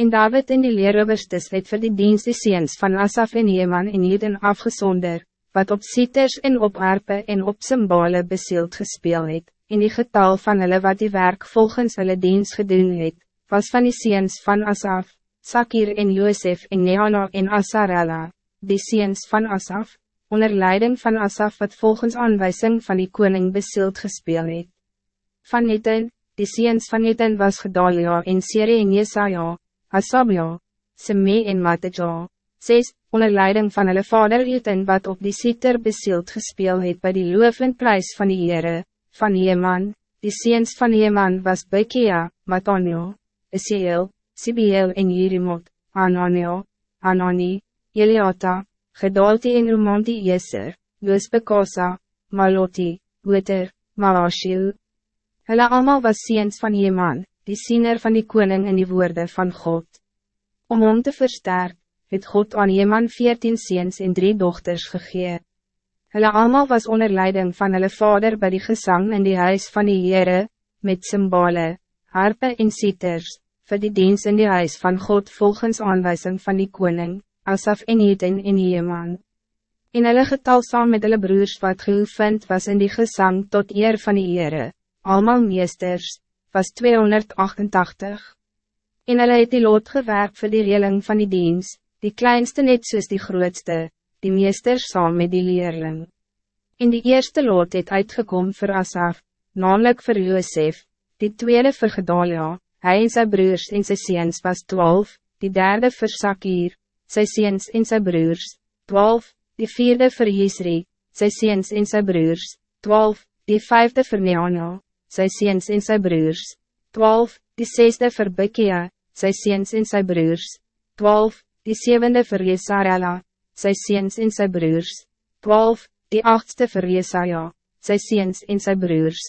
En David en die leerroberstes het vir die dienst die seens van Asaf en Heeman en Jeden afgezonder, wat op sieters en op harpe en op symbole beseeld gespeel het, en die getal van hulle wat die werk volgens hulle dienst gedoen het, was van die seens van Asaf, Sakir en Josef en Neana en Asarella, die seens van Asaf, onder leiding van Asaf wat volgens aanwijzing van die koning beseeld gespeel het. Van Neten, die seens van Neten was Gedalia en Sere en Jesaja, Asabia, Seme en Matteja, zes, onder leiding van hulle vader Eten wat op die sieter beseeld gespeel het bij die loofendprijs van die Heere, van Jeman, die seens van Jeman was Bekia, Matanio, Esiel, Sibiel en Jerimot, Ananio, Anani, Eliata, Gedalti en Romanti Jeser, Joosbekasa, Maloti, Weter, Malashil. Hulle allemaal was seens van Jeman, die siener van die koning in die woorden van God. Om hom te versterken, het God aan Jeman veertien seens en drie dochters gegee. Hulle allemaal was onder leiding van hulle vader bij die gezang in die huis van die Heere, met symbole, harpe en sieters, voor die dienst in die huis van God volgens aanwijzing van die koning, Asaf en Eten en Jeman. In hulle getal saam met hulle broers wat geoefend was in die gezang tot eer van die Heere, allemaal meesters, was 288. En hulle het die lood gewerk voor die reling van die dienst, die kleinste net soos die grootste, die meester saam met die leerling. In die eerste lot het uitgekom voor Asaf, namelijk voor Josef, die tweede voor Gedalia, hij en sy broers en sy seens was twaalf, die derde voor Sakir, sy seens en sy broers, twaalf, die vierde voor Jisri, sy seens en sy broers, twaalf, die vijfde voor Neana, sy seens en sy broers, twaalf, die zesde voor Bekia, sy seens en sy broers, twaalf, die zevende voor Jesarela, sy seens en sy broers, twaalf, die achtste voor Jesaja, sy seens en sy broers,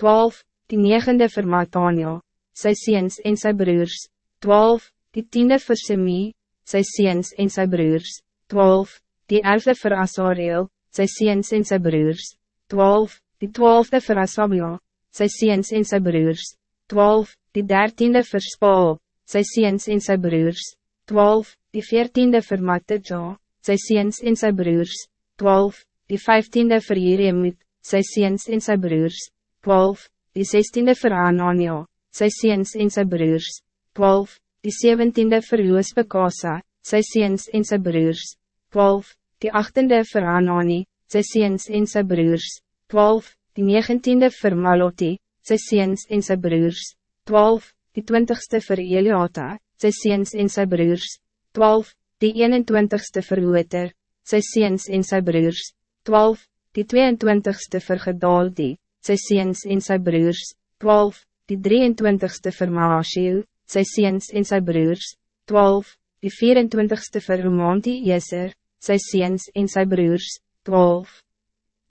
twaalf, die negende voor Matania, sy seens en sy broers, twaalf, die tiende voor Semi, sy seens en sy broers, twaalf, die elfde voor Asareel, sy seens en sy broers, twaalf, die twaalfde voor Asabia, sy seens en sy broers, twaalf, die dertiende voor Spaal, sy seens en sy broers, 12, die veertiende vir Matteja, sy seens en sy broers, 12, die vijftiende vir Jeremut, sy seens en sy broers, 12, die zestiende vir Anania, sy seens en sy broers, 12, die zeventiende vir Joosbekasa, sy seens en sy broers, 12, die achttiende vir Anani, sy seens en sy broers, 12, die negentiende vir Maloti, sy seens en sy broers, 12, die twintigste vir Eliata, sy seens en sy broers, 12, die 21ste vir Luther, sy seens en sy broers, 12, die 22ste vir Gedaldi, sy seens en sy broers, 12, die 23ste vir Maashiel, sy seens en sy broers, 12, die 24ste vir Romanti Jeser, sy seens en sy broers, 12.